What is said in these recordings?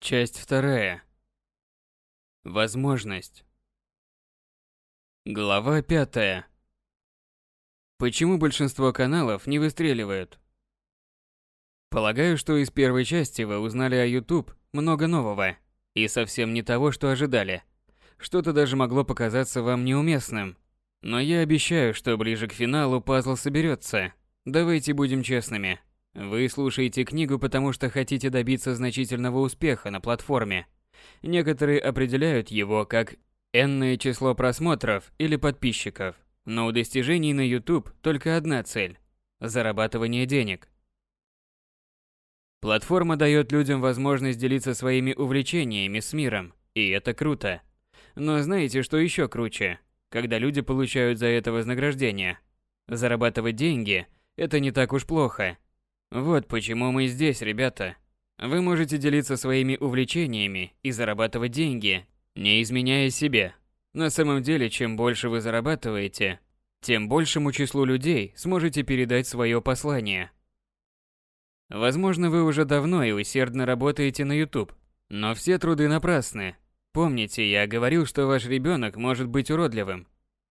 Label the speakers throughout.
Speaker 1: Часть вторая. Возможность. Глава пятая. Почему большинство каналов не выстреливают? Полагаю, что из первой части вы узнали о YouTube много нового и совсем не того, что ожидали. Что-то даже могло показаться вам неуместным. Но я обещаю, что ближе к финалу пазл соберется. Давайте будем честными. Вы слушаете книгу, потому что хотите добиться значительного успеха на платформе. Некоторые определяют его как энное число просмотров или подписчиков, но у достижений на YouTube только одна цель – зарабатывание денег. Платформа дает людям возможность делиться своими увлечениями с миром, и это круто. Но знаете, что еще круче? Когда люди получают за это вознаграждение. Зарабатывать деньги – это не так уж плохо – вот почему мы здесь, ребята. Вы можете делиться своими увлечениями и зарабатывать деньги, не изменяя себе. На самом деле, чем больше вы зарабатываете, тем большему числу людей сможете передать свое послание. Возможно, вы уже давно и усердно работаете на YouTube, но все труды напрасны. Помните, я говорил, что ваш ребенок может быть уродливым.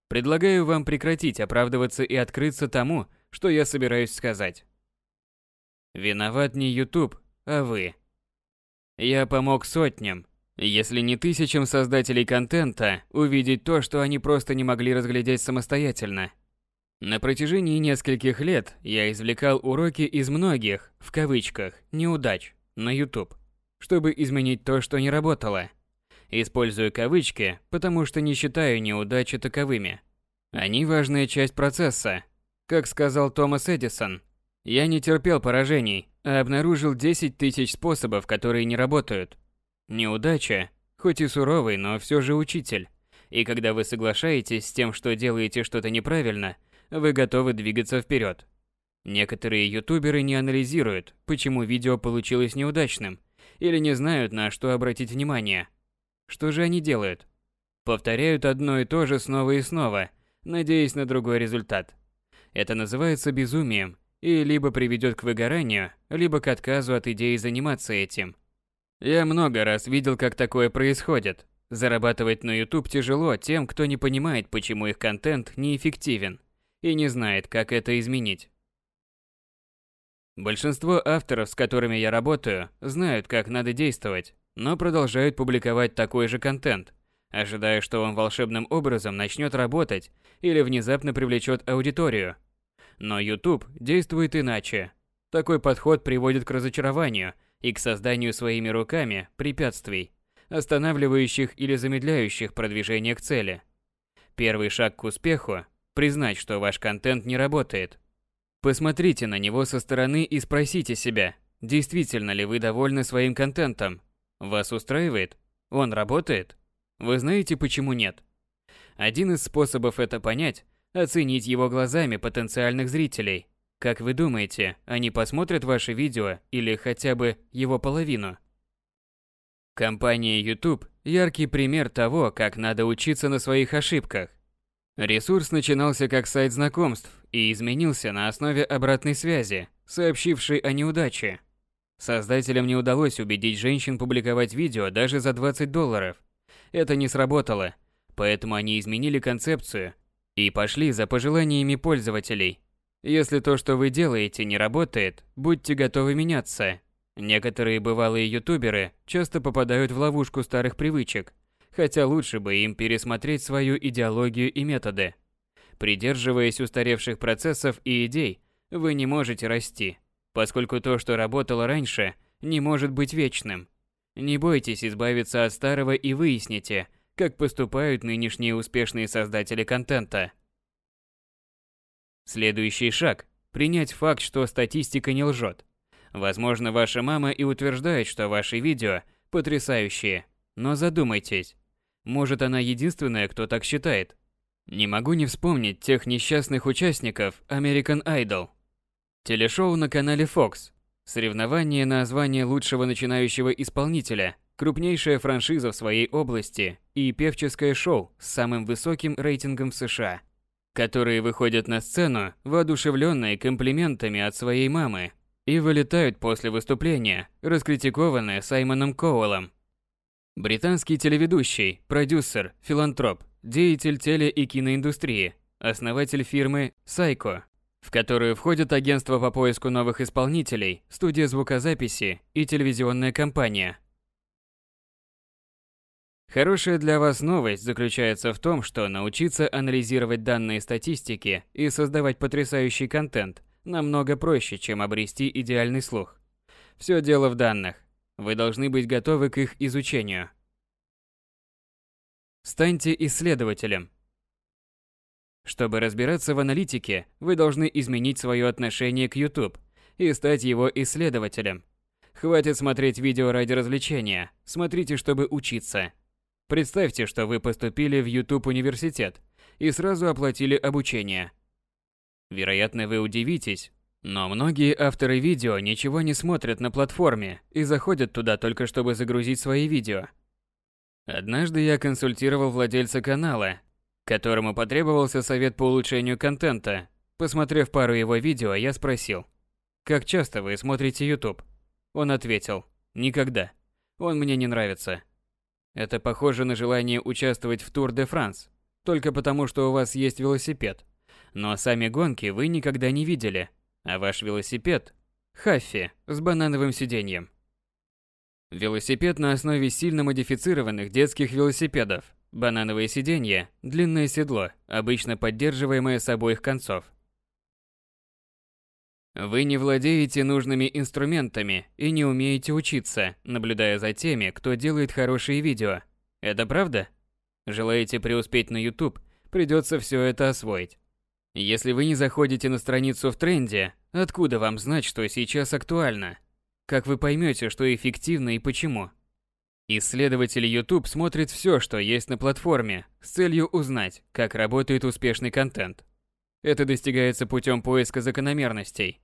Speaker 1: Предлагаю вам прекратить оправдываться и открыться тому, что я собираюсь сказать. Виноват не YouTube, а вы. Я помог сотням, если не тысячам создателей контента, увидеть то, что они просто не могли разглядеть самостоятельно. На протяжении нескольких лет я извлекал уроки из многих, в кавычках, неудач на YouTube, чтобы изменить то, что не работало. Использую кавычки, потому что не считаю неудачи таковыми. Они важная часть процесса. Как сказал Томас Эдисон, я не терпел поражений, а обнаружил 10 тысяч способов, которые не работают. Неудача, хоть и суровый, но все же учитель. И когда вы соглашаетесь с тем, что делаете что-то неправильно, вы готовы двигаться вперед. Некоторые ютуберы не анализируют, почему видео получилось неудачным, или не знают, на что обратить внимание. Что же они делают? Повторяют одно и то же снова и снова, надеясь на другой результат. Это называется безумием и либо приведет к выгоранию, либо к отказу от идеи заниматься этим. Я много раз видел, как такое происходит. Зарабатывать на YouTube тяжело тем, кто не понимает, почему их контент неэффективен и не знает, как это изменить. Большинство авторов, с которыми я работаю, знают, как надо действовать, но продолжают публиковать такой же контент, ожидая, что он волшебным образом начнет работать или внезапно привлечет аудиторию – но YouTube действует иначе. Такой подход приводит к разочарованию и к созданию своими руками препятствий, останавливающих или замедляющих продвижение к цели. Первый шаг к успеху – признать, что ваш контент не работает. Посмотрите на него со стороны и спросите себя, действительно ли вы довольны своим контентом. Вас устраивает? Он работает? Вы знаете, почему нет? Один из способов это понять – оценить его глазами потенциальных зрителей. Как вы думаете, они посмотрят ваше видео или хотя бы его половину? Компания YouTube – яркий пример того, как надо учиться на своих ошибках. Ресурс начинался как сайт знакомств и изменился на основе обратной связи, сообщившей о неудаче. Создателям не удалось убедить женщин публиковать видео даже за 20 долларов. Это не сработало, поэтому они изменили концепцию и пошли за пожеланиями пользователей. Если то, что вы делаете, не работает, будьте готовы меняться. Некоторые бывалые ютуберы часто попадают в ловушку старых привычек, хотя лучше бы им пересмотреть свою идеологию и методы. Придерживаясь устаревших процессов и идей, вы не можете расти, поскольку то, что работало раньше, не может быть вечным. Не бойтесь избавиться от старого и выясните, как поступают нынешние успешные создатели контента. Следующий шаг – принять факт, что статистика не лжет. Возможно, ваша мама и утверждает, что ваши видео потрясающие, но задумайтесь. Может, она единственная, кто так считает. Не могу не вспомнить тех несчастных участников American Idol. Телешоу на канале Fox. Соревнование на звание лучшего начинающего исполнителя – крупнейшая франшиза в своей области и певческое шоу с самым высоким рейтингом в США, которые выходят на сцену, воодушевленные комплиментами от своей мамы и вылетают после выступления, раскритикованные Саймоном Коуэллом. Британский телеведущий, продюсер, филантроп, деятель теле- и киноиндустрии, основатель фирмы Psycho, в которую входят агентство по поиску новых исполнителей, студия звукозаписи и телевизионная компания. Хорошая для вас новость заключается в том, что научиться анализировать данные статистики и создавать потрясающий контент намного проще, чем обрести идеальный слух. Все дело в данных. Вы должны быть готовы к их изучению. Станьте исследователем. Чтобы разбираться в аналитике, вы должны изменить свое отношение к YouTube и стать его исследователем. Хватит смотреть видео ради развлечения, смотрите, чтобы учиться. Представьте, что вы поступили в YouTube университет и сразу оплатили обучение. Вероятно, вы удивитесь, но многие авторы видео ничего не смотрят на платформе и заходят туда только чтобы загрузить свои видео. Однажды я консультировал владельца канала, которому потребовался совет по улучшению контента. Посмотрев пару его видео, я спросил, «Как часто вы смотрите YouTube?» Он ответил, «Никогда. Он мне не нравится». Это похоже на желание участвовать в Тур де Франс, только потому что у вас есть велосипед. Но сами гонки вы никогда не видели, а ваш велосипед – Хаффи с банановым сиденьем. Велосипед на основе сильно модифицированных детских велосипедов – Банановое сиденье – длинное седло, обычно поддерживаемое с обоих концов. Вы не владеете нужными инструментами и не умеете учиться, наблюдая за теми, кто делает хорошие видео. Это правда? Желаете преуспеть на YouTube, придется все это освоить. Если вы не заходите на страницу в тренде, откуда вам знать, что сейчас актуально? Как вы поймете, что эффективно и почему? Исследователь YouTube смотрит все, что есть на платформе, с целью узнать, как работает успешный контент. Это достигается путем поиска закономерностей.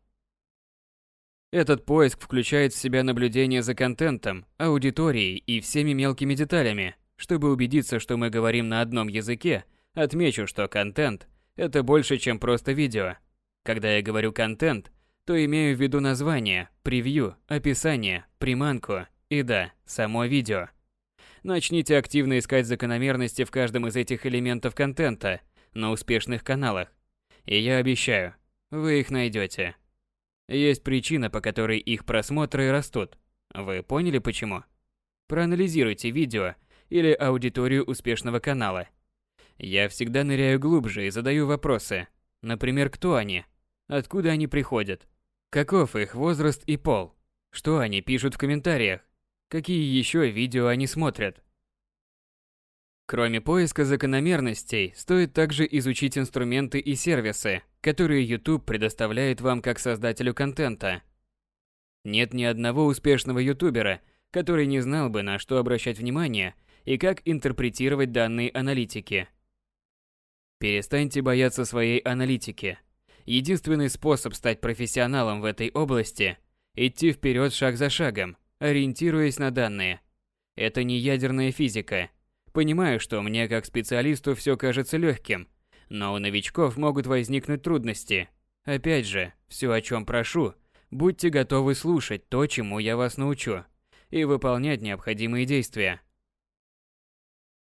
Speaker 1: Этот поиск включает в себя наблюдение за контентом, аудиторией и всеми мелкими деталями. Чтобы убедиться, что мы говорим на одном языке, отмечу, что контент – это больше, чем просто видео. Когда я говорю контент, то имею в виду название, превью, описание, приманку и да, само видео. Начните активно искать закономерности в каждом из этих элементов контента на успешных каналах. И я обещаю, вы их найдете. Есть причина, по которой их просмотры растут. Вы поняли почему? Проанализируйте видео или аудиторию успешного канала. Я всегда ныряю глубже и задаю вопросы. Например, кто они? Откуда они приходят? Каков их возраст и пол? Что они пишут в комментариях? Какие еще видео они смотрят? Кроме поиска закономерностей, стоит также изучить инструменты и сервисы, которые YouTube предоставляет вам как создателю контента. Нет ни одного успешного ютубера, который не знал бы, на что обращать внимание и как интерпретировать данные аналитики. Перестаньте бояться своей аналитики. Единственный способ стать профессионалом в этой области – идти вперед шаг за шагом, ориентируясь на данные. Это не ядерная физика. Понимаю, что мне как специалисту все кажется легким, но у новичков могут возникнуть трудности. Опять же, все о чем прошу, будьте готовы слушать то, чему я вас научу, и выполнять необходимые действия.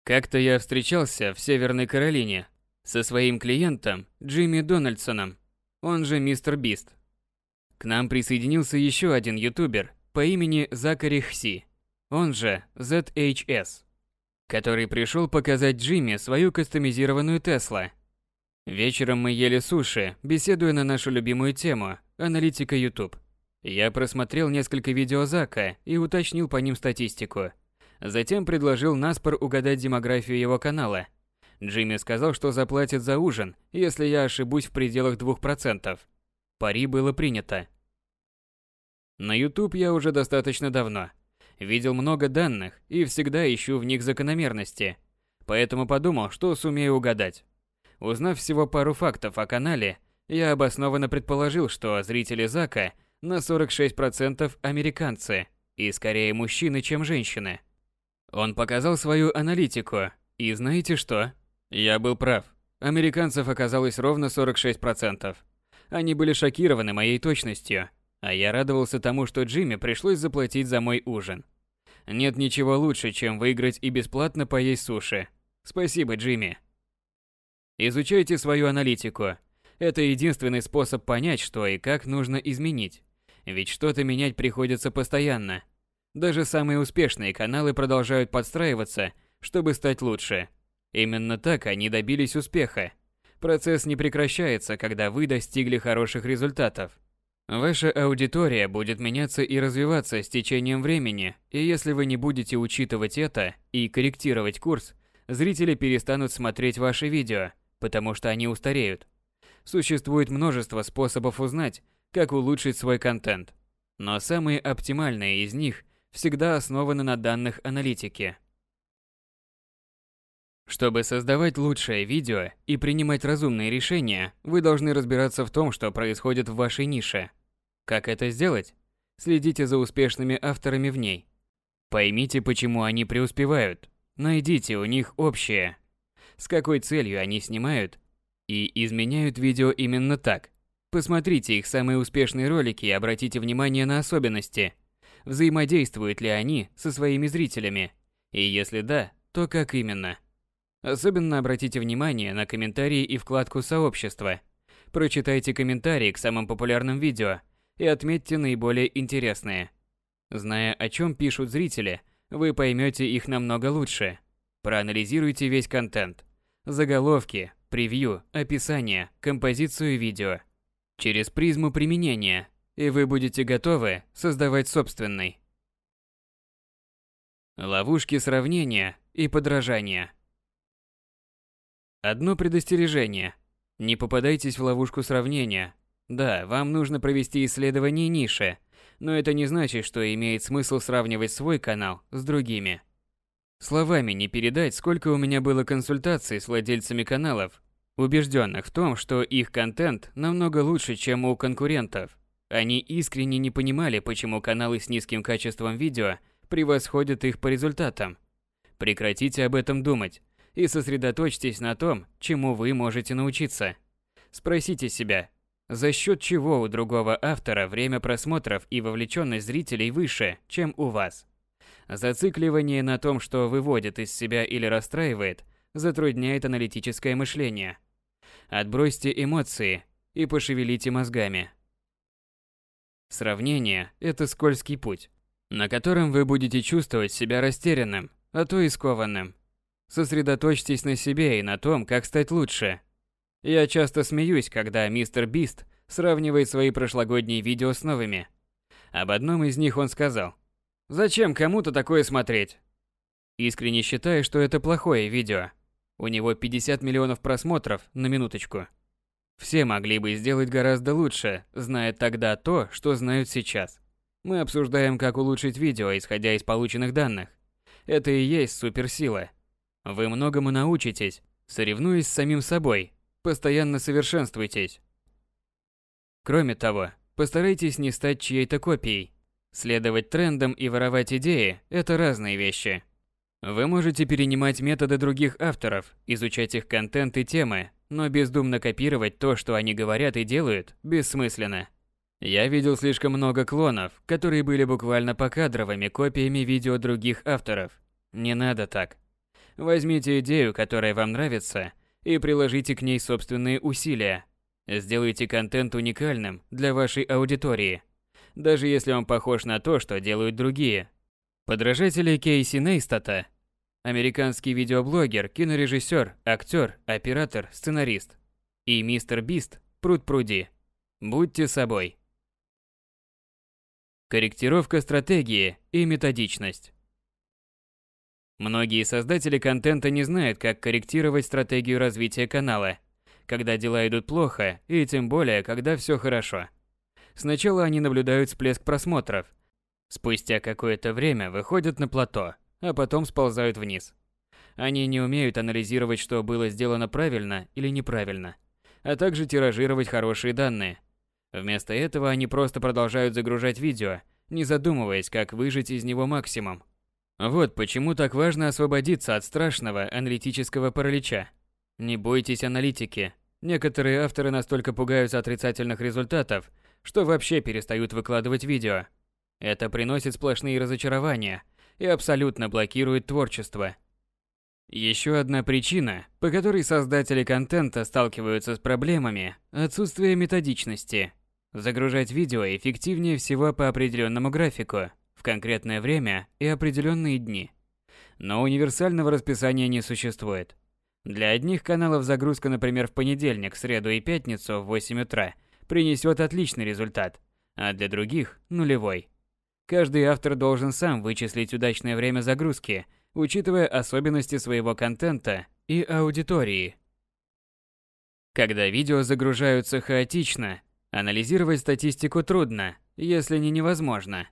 Speaker 1: Как-то я встречался в Северной Каролине со своим клиентом Джимми Дональдсоном, он же Мистер Бист. К нам присоединился еще один ютубер по имени Закари Хси, он же ZHS, который пришел показать Джимми свою кастомизированную Тесла. Вечером мы ели суши, беседуя на нашу любимую тему – аналитика YouTube. Я просмотрел несколько видео Зака и уточнил по ним статистику. Затем предложил Наспор угадать демографию его канала. Джимми сказал, что заплатит за ужин, если я ошибусь в пределах 2%. Пари было принято. На YouTube я уже достаточно давно. Видел много данных и всегда ищу в них закономерности. Поэтому подумал, что сумею угадать. Узнав всего пару фактов о канале, я обоснованно предположил, что зрители Зака на 46% американцы и скорее мужчины, чем женщины. Он показал свою аналитику, и знаете что? Я был прав. Американцев оказалось ровно 46%. Они были шокированы моей точностью. А я радовался тому, что Джимми пришлось заплатить за мой ужин. Нет ничего лучше, чем выиграть и бесплатно поесть суши. Спасибо, Джимми. Изучайте свою аналитику. Это единственный способ понять, что и как нужно изменить. Ведь что-то менять приходится постоянно. Даже самые успешные каналы продолжают подстраиваться, чтобы стать лучше. Именно так они добились успеха. Процесс не прекращается, когда вы достигли хороших результатов. Ваша аудитория будет меняться и развиваться с течением времени, и если вы не будете учитывать это и корректировать курс, зрители перестанут смотреть ваши видео, потому что они устареют. Существует множество способов узнать, как улучшить свой контент. Но самые оптимальные из них всегда основаны на данных аналитики. Чтобы создавать лучшее видео и принимать разумные решения, вы должны разбираться в том, что происходит в вашей нише. Как это сделать? Следите за успешными авторами в ней. Поймите, почему они преуспевают. Найдите у них общее. С какой целью они снимают и изменяют видео именно так. Посмотрите их самые успешные ролики и обратите внимание на особенности. Взаимодействуют ли они со своими зрителями? И если да, то как именно? Особенно обратите внимание на комментарии и вкладку сообщества. Прочитайте комментарии к самым популярным видео и отметьте наиболее интересные. Зная, о чем пишут зрители, вы поймете их намного лучше. Проанализируйте весь контент. Заголовки, превью, описание, композицию видео. Через призму применения, и вы будете готовы создавать собственный. Ловушки сравнения и подражания. Одно предостережение. Не попадайтесь в ловушку сравнения, да, вам нужно провести исследование ниши, но это не значит, что имеет смысл сравнивать свой канал с другими. Словами не передать, сколько у меня было консультаций с владельцами каналов, убежденных в том, что их контент намного лучше, чем у конкурентов. Они искренне не понимали, почему каналы с низким качеством видео превосходят их по результатам. Прекратите об этом думать и сосредоточьтесь на том, чему вы можете научиться. Спросите себя, за счет чего у другого автора время просмотров и вовлеченность зрителей выше, чем у вас. Зацикливание на том, что выводит из себя или расстраивает, затрудняет аналитическое мышление. Отбросьте эмоции и пошевелите мозгами. Сравнение – это скользкий путь, на котором вы будете чувствовать себя растерянным, а то и скованным. Сосредоточьтесь на себе и на том, как стать лучше – я часто смеюсь, когда мистер Бист сравнивает свои прошлогодние видео с новыми. Об одном из них он сказал, «Зачем кому-то такое смотреть?» Искренне считаю, что это плохое видео. У него 50 миллионов просмотров на минуточку. Все могли бы сделать гораздо лучше, зная тогда то, что знают сейчас. Мы обсуждаем, как улучшить видео, исходя из полученных данных. Это и есть суперсила. Вы многому научитесь, соревнуясь с самим собой, Постоянно совершенствуйтесь. Кроме того, постарайтесь не стать чьей-то копией. Следовать трендам и воровать идеи – это разные вещи. Вы можете перенимать методы других авторов, изучать их контент и темы, но бездумно копировать то, что они говорят и делают, бессмысленно. Я видел слишком много клонов, которые были буквально покадровыми копиями видео других авторов. Не надо так. Возьмите идею, которая вам нравится, и приложите к ней собственные усилия. Сделайте контент уникальным для вашей аудитории, даже если он похож на то, что делают другие. Подражатели Кейси Нейстата – американский видеоблогер, кинорежиссер, актер, оператор, сценарист. И мистер Бист – пруд-пруди. Будьте собой. Корректировка стратегии и методичность. Многие создатели контента не знают, как корректировать стратегию развития канала, когда дела идут плохо, и тем более, когда все хорошо. Сначала они наблюдают всплеск просмотров, спустя какое-то время выходят на плато, а потом сползают вниз. Они не умеют анализировать, что было сделано правильно или неправильно, а также тиражировать хорошие данные. Вместо этого они просто продолжают загружать видео, не задумываясь, как выжать из него максимум. Вот почему так важно освободиться от страшного аналитического паралича. Не бойтесь аналитики. Некоторые авторы настолько пугаются отрицательных результатов, что вообще перестают выкладывать видео. Это приносит сплошные разочарования и абсолютно блокирует творчество. Еще одна причина, по которой создатели контента сталкиваются с проблемами – отсутствие методичности. Загружать видео эффективнее всего по определенному графику, конкретное время и определенные дни. Но универсального расписания не существует. Для одних каналов загрузка, например, в понедельник, среду и пятницу в 8 утра принесет отличный результат, а для других – нулевой. Каждый автор должен сам вычислить удачное время загрузки – учитывая особенности своего контента и аудитории. Когда видео загружаются хаотично, анализировать статистику трудно, если не невозможно.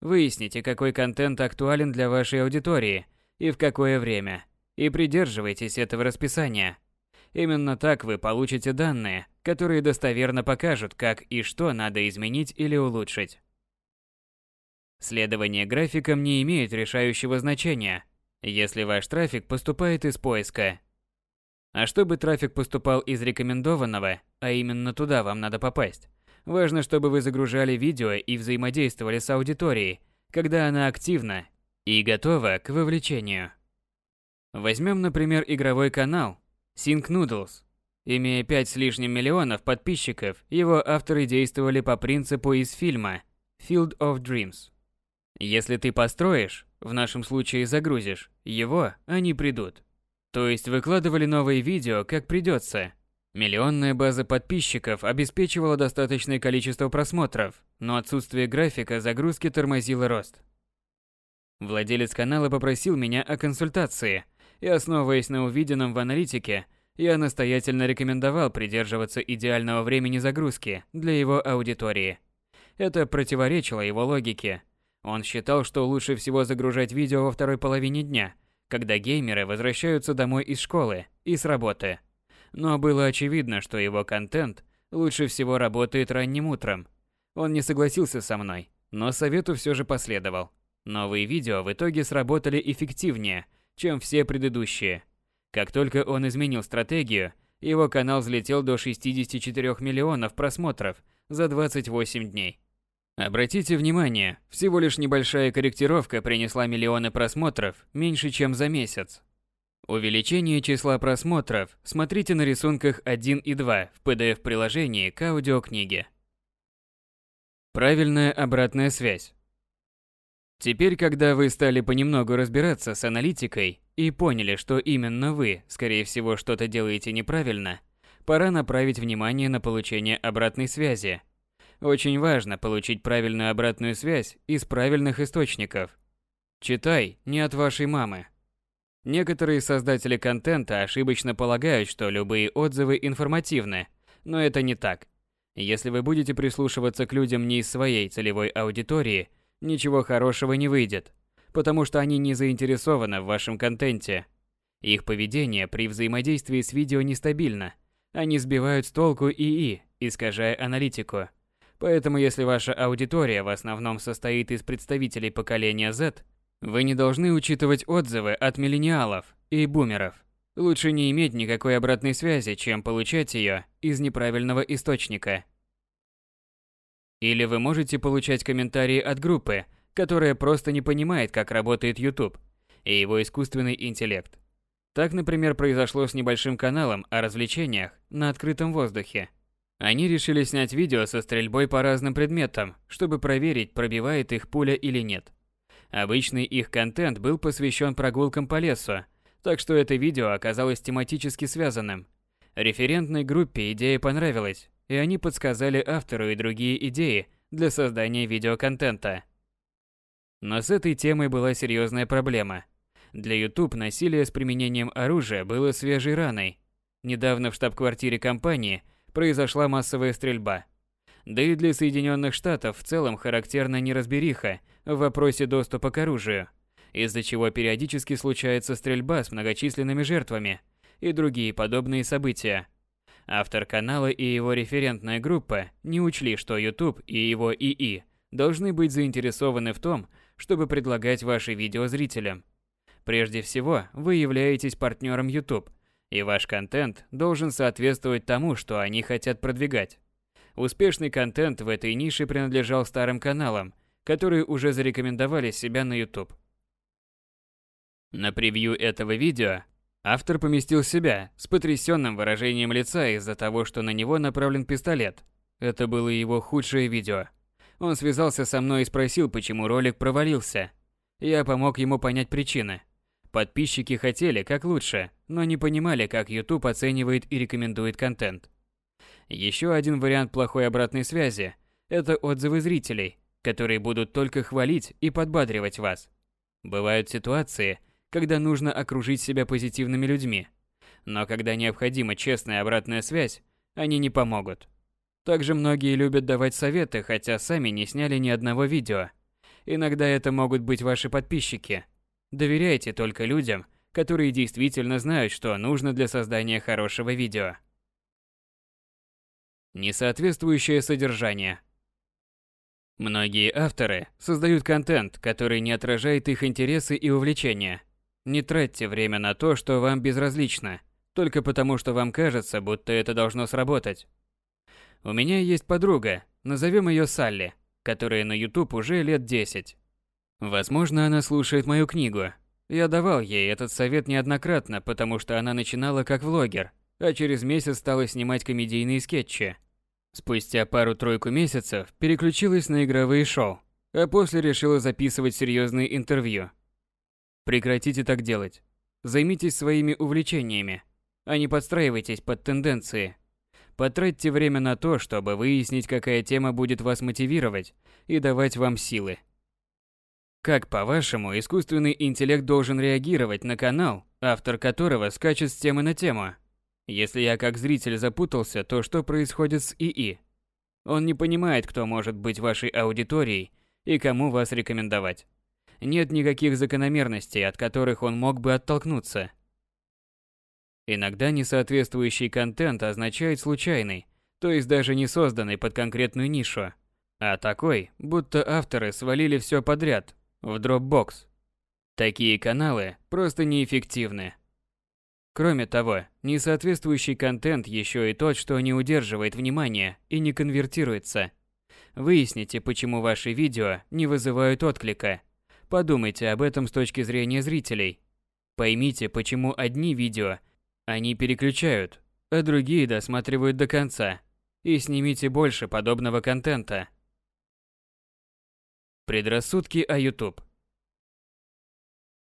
Speaker 1: Выясните, какой контент актуален для вашей аудитории и в какое время, и придерживайтесь этого расписания. Именно так вы получите данные, которые достоверно покажут, как и что надо изменить или улучшить. Следование графикам не имеет решающего значения, если ваш трафик поступает из поиска. А чтобы трафик поступал из рекомендованного, а именно туда вам надо попасть, важно, чтобы вы загружали видео и взаимодействовали с аудиторией, когда она активна и готова к вовлечению. Возьмем, например, игровой канал Sync Noodles. Имея 5 с лишним миллионов подписчиков, его авторы действовали по принципу из фильма Field of Dreams. Если ты построишь, в нашем случае загрузишь, его, они придут. То есть выкладывали новые видео, как придется. Миллионная база подписчиков обеспечивала достаточное количество просмотров, но отсутствие графика загрузки тормозило рост. Владелец канала попросил меня о консультации, и основываясь на увиденном в аналитике, я настоятельно рекомендовал придерживаться идеального времени загрузки для его аудитории. Это противоречило его логике, он считал, что лучше всего загружать видео во второй половине дня, когда геймеры возвращаются домой из школы и с работы. Но было очевидно, что его контент лучше всего работает ранним утром. Он не согласился со мной, но совету все же последовал. Новые видео в итоге сработали эффективнее, чем все предыдущие. Как только он изменил стратегию, его канал взлетел до 64 миллионов просмотров за 28 дней. Обратите внимание, всего лишь небольшая корректировка принесла миллионы просмотров меньше, чем за месяц. Увеличение числа просмотров смотрите на рисунках 1 и 2 в PDF-приложении к аудиокниге. Правильная обратная связь. Теперь, когда вы стали понемногу разбираться с аналитикой и поняли, что именно вы, скорее всего, что-то делаете неправильно, пора направить внимание на получение обратной связи – очень важно получить правильную обратную связь из правильных источников. Читай не от вашей мамы. Некоторые создатели контента ошибочно полагают, что любые отзывы информативны, но это не так. Если вы будете прислушиваться к людям не из своей целевой аудитории, ничего хорошего не выйдет, потому что они не заинтересованы в вашем контенте. Их поведение при взаимодействии с видео нестабильно. Они сбивают с толку ИИ, искажая аналитику. Поэтому если ваша аудитория в основном состоит из представителей поколения Z, вы не должны учитывать отзывы от миллениалов и бумеров. Лучше не иметь никакой обратной связи, чем получать ее из неправильного источника. Или вы можете получать комментарии от группы, которая просто не понимает, как работает YouTube и его искусственный интеллект. Так, например, произошло с небольшим каналом о развлечениях на открытом воздухе. Они решили снять видео со стрельбой по разным предметам, чтобы проверить, пробивает их пуля или нет. Обычный их контент был посвящен прогулкам по лесу, так что это видео оказалось тематически связанным. Референтной группе идея понравилась, и они подсказали автору и другие идеи для создания видеоконтента. Но с этой темой была серьезная проблема. Для YouTube насилие с применением оружия было свежей раной. Недавно в штаб-квартире компании – произошла массовая стрельба. Да и для Соединенных Штатов в целом характерна неразбериха в вопросе доступа к оружию, из-за чего периодически случается стрельба с многочисленными жертвами и другие подобные события. Автор канала и его референтная группа не учли, что YouTube и его ИИ должны быть заинтересованы в том, чтобы предлагать ваши видео зрителям. Прежде всего, вы являетесь партнером YouTube, и ваш контент должен соответствовать тому, что они хотят продвигать. Успешный контент в этой нише принадлежал старым каналам, которые уже зарекомендовали себя на YouTube. На превью этого видео автор поместил себя с потрясенным выражением лица из-за того, что на него направлен пистолет. Это было его худшее видео. Он связался со мной и спросил, почему ролик провалился. Я помог ему понять причины. Подписчики хотели как лучше, но не понимали, как YouTube оценивает и рекомендует контент. Еще один вариант плохой обратной связи – это отзывы зрителей, которые будут только хвалить и подбадривать вас. Бывают ситуации, когда нужно окружить себя позитивными людьми, но когда необходима честная обратная связь, они не помогут. Также многие любят давать советы, хотя сами не сняли ни одного видео. Иногда это могут быть ваши подписчики. Доверяйте только людям, которые действительно знают, что нужно для создания хорошего видео. Несоответствующее содержание. Многие авторы создают контент, который не отражает их интересы и увлечения. Не тратьте время на то, что вам безразлично, только потому что вам кажется, будто это должно сработать. У меня есть подруга, назовем ее Салли, которая на YouTube уже лет 10. Возможно, она слушает мою книгу. Я давал ей этот совет неоднократно, потому что она начинала как влогер, а через месяц стала снимать комедийные скетчи. Спустя пару-тройку месяцев переключилась на игровые шоу, а после решила записывать серьезные интервью. Прекратите так делать. Займитесь своими увлечениями, а не подстраивайтесь под тенденции. Потратьте время на то, чтобы выяснить, какая тема будет вас мотивировать и давать вам силы. Как, по-вашему, искусственный интеллект должен реагировать на канал, автор которого скачет с темы на тему? Если я как зритель запутался, то что происходит с ИИ? Он не понимает, кто может быть вашей аудиторией и кому вас рекомендовать. Нет никаких закономерностей, от которых он мог бы оттолкнуться. Иногда несоответствующий контент означает случайный, то есть даже не созданный под конкретную нишу, а такой, будто авторы свалили все подряд в Dropbox. Такие каналы просто неэффективны. Кроме того, несоответствующий контент еще и тот, что не удерживает внимания и не конвертируется. Выясните, почему ваши видео не вызывают отклика. Подумайте об этом с точки зрения зрителей. Поймите, почему одни видео они переключают, а другие досматривают до конца. И снимите больше подобного контента. Предрассудки о YouTube.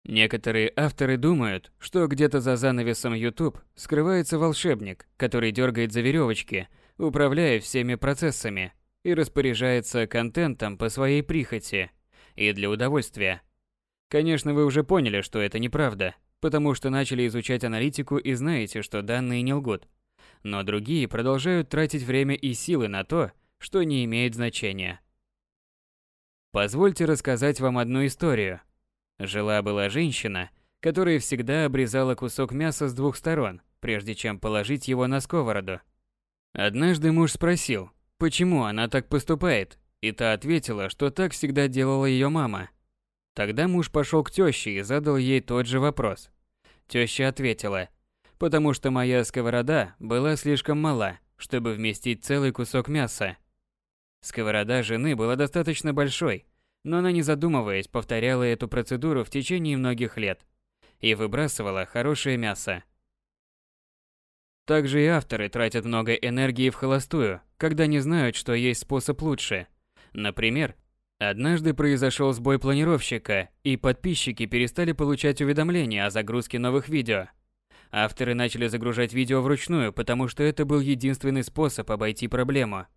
Speaker 1: Некоторые авторы думают, что где-то за занавесом YouTube скрывается волшебник, который дергает за веревочки, управляя всеми процессами и распоряжается контентом по своей прихоти и для удовольствия. Конечно, вы уже поняли, что это неправда потому что начали изучать аналитику и знаете, что данные не лгут. Но другие продолжают тратить время и силы на то, что не имеет значения. Позвольте рассказать вам одну историю. Жила-была женщина, которая всегда обрезала кусок мяса с двух сторон, прежде чем положить его на сковороду. Однажды муж спросил, почему она так поступает, и та ответила, что так всегда делала ее мама. Тогда муж пошел к тёще и задал ей тот же вопрос. Тёща ответила, потому что моя сковорода была слишком мала, чтобы вместить целый кусок мяса. Сковорода жены была достаточно большой, но она не задумываясь повторяла эту процедуру в течение многих лет и выбрасывала хорошее мясо. Также и авторы тратят много энергии в холостую, когда не знают, что есть способ лучше. Например, Однажды произошел сбой планировщика, и подписчики перестали получать уведомления о загрузке новых видео. Авторы начали загружать видео вручную, потому что это был единственный способ обойти проблему.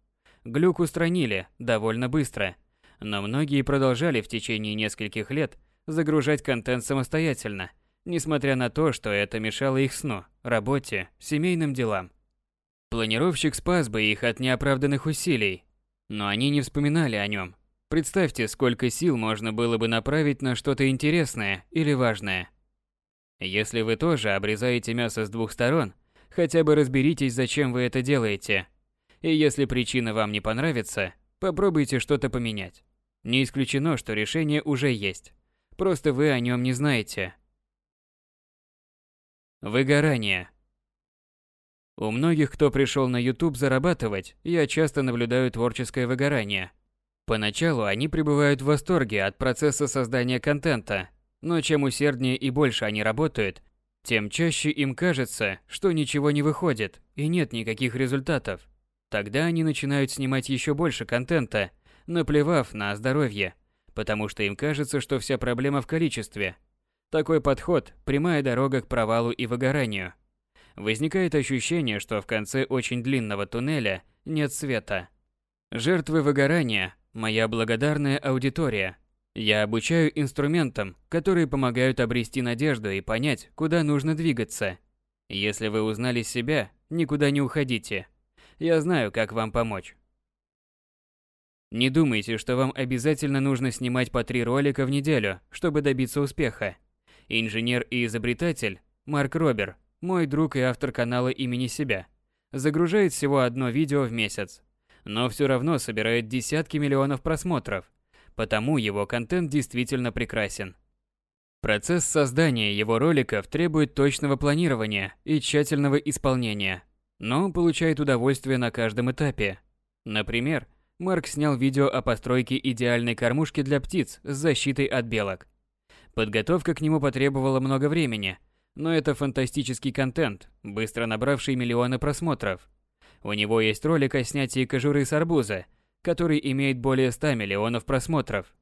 Speaker 1: Глюк устранили довольно быстро, но многие продолжали в течение нескольких лет загружать контент самостоятельно, несмотря на то, что это мешало их сну, работе, семейным делам. Планировщик спас бы их от неоправданных усилий, но они не вспоминали о нем, Представьте, сколько сил можно было бы направить на что-то интересное или важное. Если вы тоже обрезаете мясо с двух сторон, хотя бы разберитесь, зачем вы это делаете. И если причина вам не понравится, попробуйте что-то поменять. Не исключено, что решение уже есть. Просто вы о нем не знаете. Выгорание. У многих, кто пришел на YouTube зарабатывать, я часто наблюдаю творческое выгорание. Поначалу они пребывают в восторге от процесса создания контента, но чем усерднее и больше они работают, тем чаще им кажется, что ничего не выходит и нет никаких результатов. Тогда они начинают снимать еще больше контента, наплевав на здоровье, потому что им кажется, что вся проблема в количестве. Такой подход – прямая дорога к провалу и выгоранию – возникает ощущение, что в конце очень длинного туннеля нет света. Жертвы выгорания – моя благодарная аудитория. Я обучаю инструментам, которые помогают обрести надежду и понять, куда нужно двигаться. Если вы узнали себя, никуда не уходите. Я знаю, как вам помочь. Не думайте, что вам обязательно нужно снимать по три ролика в неделю, чтобы добиться успеха. Инженер и изобретатель Марк Робер мой друг и автор канала имени себя, загружает всего одно видео в месяц, но все равно собирает десятки миллионов просмотров, потому его контент действительно прекрасен. Процесс создания его роликов требует точного планирования и тщательного исполнения, но он получает удовольствие на каждом этапе. Например, Марк снял видео о постройке идеальной кормушки для птиц с защитой от белок. Подготовка к нему потребовала много времени, но это фантастический контент, быстро набравший миллионы просмотров. У него есть ролик о снятии кожуры с арбуза, который имеет более 100 миллионов просмотров.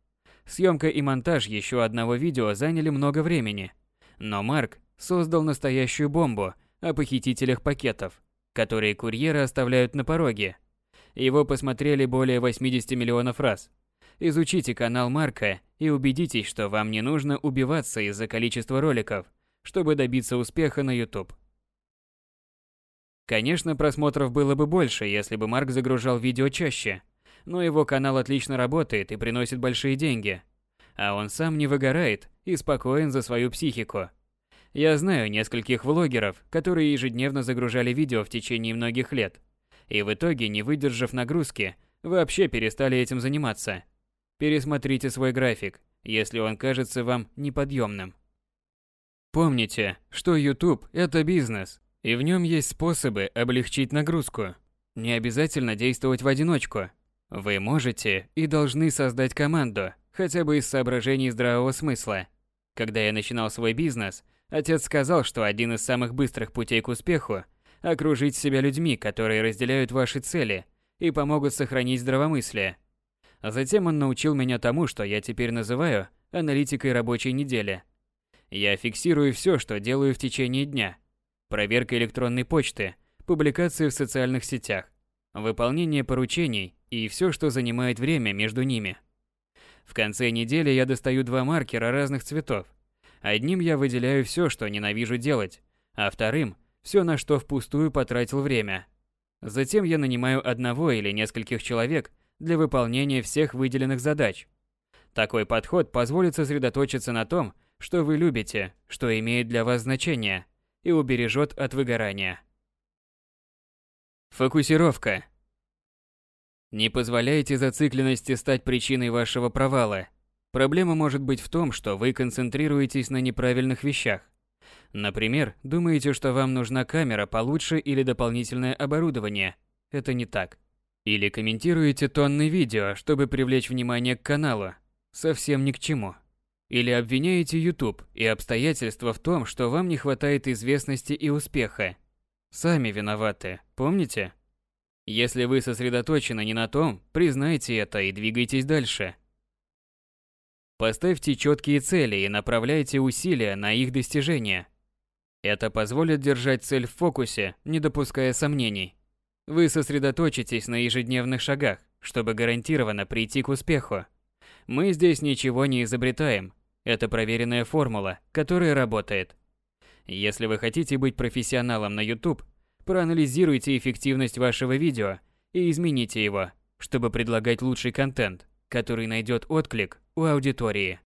Speaker 1: Съемка и монтаж еще одного видео заняли много времени. Но Марк создал настоящую бомбу о похитителях пакетов, которые курьеры оставляют на пороге. Его посмотрели более 80 миллионов раз. Изучите канал Марка и убедитесь, что вам не нужно убиваться из-за количества роликов – чтобы добиться успеха на YouTube. Конечно, просмотров было бы больше, если бы Марк загружал видео чаще, но его канал отлично работает и приносит большие деньги. А он сам не выгорает и спокоен за свою психику. Я знаю нескольких влогеров, которые ежедневно загружали видео в течение многих лет, и в итоге, не выдержав нагрузки, вообще перестали этим заниматься. Пересмотрите свой график, если он кажется вам неподъемным. Помните, что YouTube – это бизнес, и в нем есть способы облегчить нагрузку. Не обязательно действовать в одиночку. Вы можете и должны создать команду, хотя бы из соображений здравого смысла. Когда я начинал свой бизнес, отец сказал, что один из самых быстрых путей к успеху – окружить себя людьми, которые разделяют ваши цели и помогут сохранить здравомыслие. Затем он научил меня тому, что я теперь называю аналитикой рабочей недели – я фиксирую все, что делаю в течение дня. Проверка электронной почты, публикации в социальных сетях, выполнение поручений и все, что занимает время между ними. В конце недели я достаю два маркера разных цветов. Одним я выделяю все, что ненавижу делать, а вторым – все, на что впустую потратил время. Затем я нанимаю одного или нескольких человек для выполнения всех выделенных задач. Такой подход позволит сосредоточиться на том, что вы любите, что имеет для вас значение и убережет от выгорания. Фокусировка. Не позволяйте зацикленности стать причиной вашего провала. Проблема может быть в том, что вы концентрируетесь на неправильных вещах. Например, думаете, что вам нужна камера получше или дополнительное оборудование. Это не так. Или комментируете тонны видео, чтобы привлечь внимание к каналу. Совсем ни к чему. Или обвиняете YouTube и обстоятельства в том, что вам не хватает известности и успеха. Сами виноваты, помните? Если вы сосредоточены не на том, признайте это и двигайтесь дальше. Поставьте четкие цели и направляйте усилия на их достижение. Это позволит держать цель в фокусе, не допуская сомнений. Вы сосредоточитесь на ежедневных шагах, чтобы гарантированно прийти к успеху. Мы здесь ничего не изобретаем. Это проверенная формула, которая работает. Если вы хотите быть профессионалом на YouTube, проанализируйте эффективность вашего видео и измените его, чтобы предлагать лучший контент, который найдет отклик у аудитории.